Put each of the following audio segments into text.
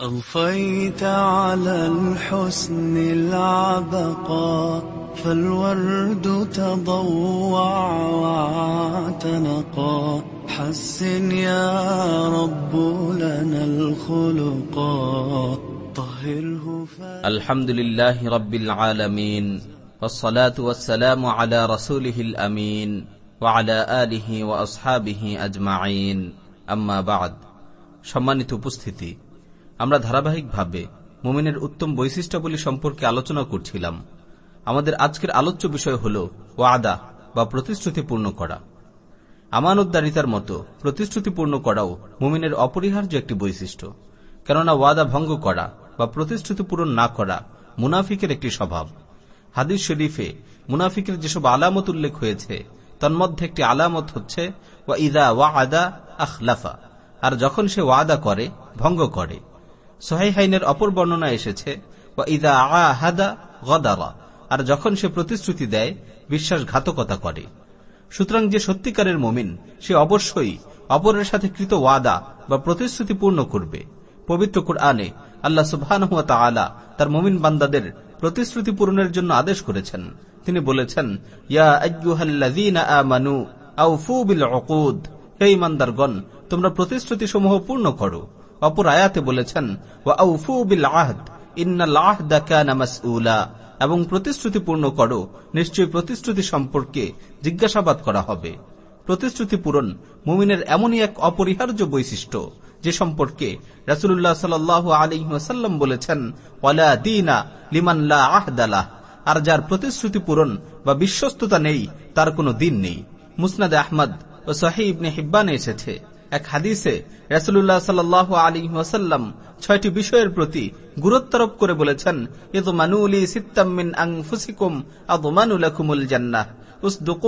أضفيت على الحسن العبقى فالورد تضوع واعتنقا حسن يا رب لنا الخلقا طهره فا الحمد لله رب العالمين والصلاة والسلام على رسوله الأمين وعلى آله وأصحابه أجمعين أما بعد সম্মানিত উপস্থিতি আমরা ধারাবাহিকভাবে মুমিনের উত্তম বৈশিষ্ট্যাবলী সম্পর্কে আলোচনা করছিলাম। আমাদের আজকের আলোচ্য বিষয় হল ওয়াদা বা প্রতিশ্রুতি পূর্ণ করা। আমানতদারিতার মতো প্রতিশ্রুতি পূর্ণ করাও মুমিনের অপরিহার্য একটি বৈশিষ্ট্য। কেননা ওয়াদা ভঙ্গ করা বা প্রতিশ্রুতি পূরণ না করা মুনাফিকের একটি স্বভাব। হাদিস শরীফে মুনাফিকের যেসব আলামত উল্লেখ হয়েছে, তন্মধ্যে একটি আলামত হচ্ছে, ওয়া ইদা ওয়া আদা আখলাফা আর যখন সে ওয়াদা করে, ভঙ্গ করে। সোহাইহাইনের অপর বর্ণনা এসেছে, ওয়া ইদা আহাদা গদারা আর যখন সে প্রতিশ্রুতি দেয়, বিশ্বাসঘাতকতা করে। সুতরাং যে সত্যিকারের মমিন, সে অবশ্যই অপরের সাথে কৃত ওয়াদা বা প্রতিশ্রুতি পূর্ণ করবে। পবিত্র কুরআনে আল্লাহ সুবহান তার মমিন বান্দাদের প্রতিশ্রুতি পূরণের জন্য আদেশ করেছেন। তিনি বলেছেন, ইয়া তোমরা প্রতিশ্রুতি সমূহ পূর্ণ করো। অপর আয়াতে বলেছেন এবং প্রতিশ্রুতি পূর্ণ করো, নিশ্চয়ই প্রতিশ্রুতি সম্পর্কে জিজ্ঞাসাবাদ করা হবে। প্রতিশ্রুতি পূরণ মুমিনের এমনই এক অপরিহার্য বৈশিষ্ট্য, যে সম্পর্কে রাসুল্লাহ সাল আলী ওয়াসাল্লাম বলেছেন, ওয়ালা দিনা লিমান লা আহদালাহ আর যার প্রতিশ্রুতি পূরণ বা বিশ্বস্ততা নেই, তার কোনো দিন নেই। মুসনাদ আহমদ ও সাহি ইবনে হিব্বানে এসেছে। এক হাদিসে রাসুল্লাহ সাল আলী ওয়াসাল্লাম ছয়টি বিষয়ের প্রতি গুরুত্বারোপ করে বলেছেন ইদমানুলি সিত্তামিন আং ফুসিকুম আদমানুলাকুমুল জান্নাহ ওয়া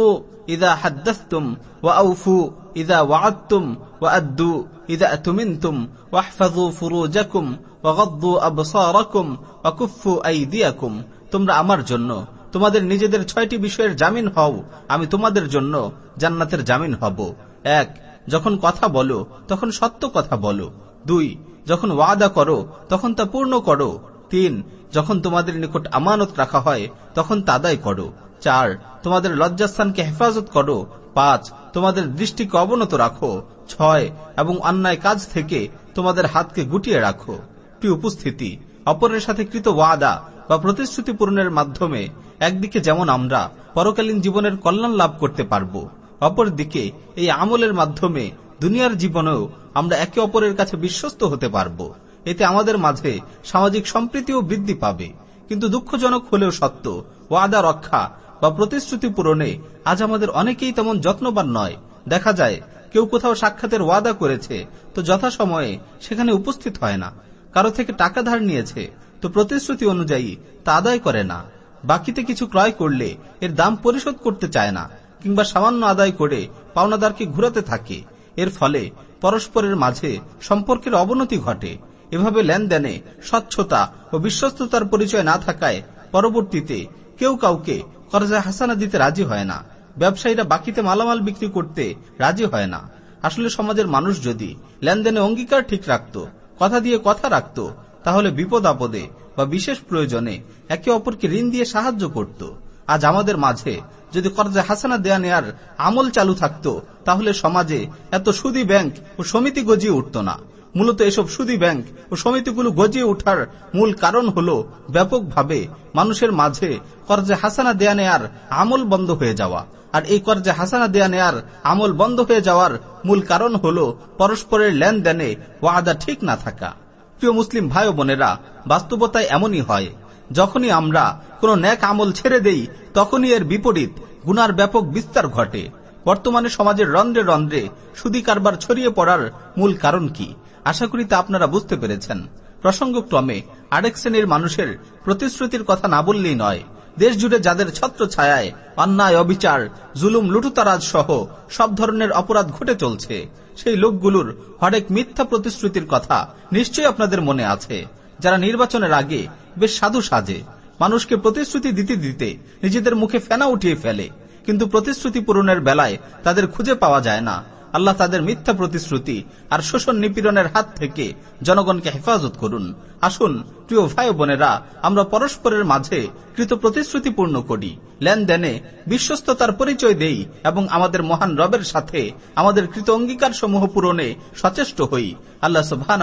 তোমরা আমার জন্য, তোমাদের নিজেদের ছয়টি বিষয়ের জামিন হও, আমি তোমাদের জন্য জান্নাতের জামিন হব। এক যখন কথা বলো, তখন সত্য কথা বলো। দুই, যখন ওয়াদা করো, তখন তা পূর্ণ করো। তিন, যখন তোমাদের নিকট আমানত রাখা হয়, তখন তাদাই করো। চার, তোমাদের লজ্জাস্থানকে হেফাজত করো। পাঁচ, তোমাদের দৃষ্টিকে অবনত রাখো। ছয়, এবং অন্যায় কাজ থেকে তোমাদের হাতকে গুটিয়ে রাখো। উপস্থিতি, অপরের সাথে কৃত ওয়াদা বা প্রতিশ্রুতি পূরণের মাধ্যমে একদিকে যেমন আমরা, পরকালীন জীবনের কল্যাণ লাভ করতে পারব। অপরদিকে, এই আমলের মাধ্যমে দুনিয়ার জীবনেও আমরা একে অপরের কাছে বিশ্বস্ত হতে পারব। এতে আমাদের মাঝে সামাজিক সম্প্রীতিও বৃদ্ধি পাবে। কিন্তু দুঃখজনক হলেও সত্য, ওয়াদা রক্ষা বা প্রতিশ্রুতি পূরণে আজ আমাদের অনেকেই তেমন যত্নবান নয়। দেখা যায়, কেউ কোথাও সাক্ষাতের ওয়াদা করেছে, তো যথাসময়ে সেখানে উপস্থিত হয় না। কারও থেকে টাকা ধার নিয়েছে, তো প্রতিশ্রুতি অনুযায়ী তা আদায় করে না। বাকিতে কিছু ক্রয় করলে এর দাম পরিশোধ করতে চায় না। কিংবা সামান্য আদায় করে পাওনাদারকে ঘুরাতে থাকে। এর ফলে পরস্পরের মাঝে সম্পর্কের অবনতি ঘটে। এভাবে লেনদেনে স্বচ্ছতা ও বিশ্বস্ততার পরিচয় না থাকায় পরবর্তীতে কেউ কাউকে করজা হাসানা দিতে রাজি হয় না। ব্যবসায়ীরা বাকিতে মালামাল বিক্রি করতে রাজি হয় না। আসলে সমাজের মানুষ যদি লেনদেনে অঙ্গীকার ঠিক রাখত, কথা দিয়ে কথা রাখত, তাহলে বিপদ আপদে বা বিশেষ প্রয়োজনে একে অপরকে ঋণ দিয়ে সাহায্য করত। আজ আমাদের মাঝে যদি কর্জা হাসানা দেয়া নেয়ার আমল চালু থাকত, তাহলে সমাজে এত সুদী ব্যাংক ও সমিতি গজিয়ে উঠত না। মূলত এসব সুদী ব্যাংক ও সমিতিগুলো গজিয়ে ওঠার মূল কারণ হল ব্যাপকভাবে মানুষের মাঝে কর্জে হাসানা দেয়া নেয়ার আমল বন্ধ হয়ে যাওয়া। আর এই কর্জে হাসানা দেয়া নেয়ার আমল বন্ধ হয়ে যাওয়ার মূল কারণ হল পরস্পরের লেনদেনে ওয়াদা ঠিক না থাকা। প্রিয় মুসলিম ভাই বোনেরা, বাস্তবতায় এমনই হয় যখনই আমরা কোনো ন্যাক আমল ছেড়ে দেই, তখনই এর বিপরীত গুনার ব্যাপক বিস্তার ঘটে। বর্তমানে সমাজের রন্ধ্রে রন্ধ্রে সুদী কারবার ছড়িয়ে পড়ার মূল কারণ কি? আশা করি তা আপনারা বুঝতে পেরেছেন। প্রসঙ্গক্রমে, আরেক শ্রেণির মানুষের প্রতিশ্রুতির কথা না বললেই নয়। দেশ জুড়ে যাদের ছত্র ছায়ায় অন্যায়, অবিচার, জুলুম, লুটুতারাজ সহ সব ধরনের অপরাধ ঘটে চলছে, সেই লোকগুলোর হরেক মিথ্যা প্রতিশ্রুতির কথা নিশ্চয়ই আপনাদের মনে আছে। যারা নির্বাচনের আগে বেশ সাধু সাজে। মানুষকে প্রতিশ্রুতি দিতে দিতে নিজেদের মুখে ফেনা উঠিয়ে ফেলে। কিন্তু প্রতিশ্রুতি পূরণের বেলায় তাদের খুঁজে পাওয়া যায় না। আল্লাহ তাদের মিথ্যা প্রতিশ্রুতি আর শোষণ নিপীড়নের হাত থেকে জনগণকে হেফাজত করুন। আসুন, প্রিয় ভাই বোনেরা, আমরা পরস্পরের মাঝে কৃত প্রতিশ্রুতি পূর্ণ করি, লেনদেনে বিশ্বস্ততার পরিচয় দেই এবং আমাদের মহান রবের সাথে আমাদের কৃত অঙ্গীকার সমূহ পূরণে সচেষ্ট হই। আল্লাহ সুবহান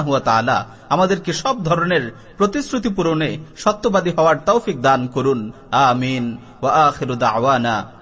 আমাদেরকে সব ধরনের প্রতিশ্রুতি পূরণে সত্যবাদী হওয়ার তৌফিক দান করুন। আমিন। ওয়া আখিরু দাওয়ানা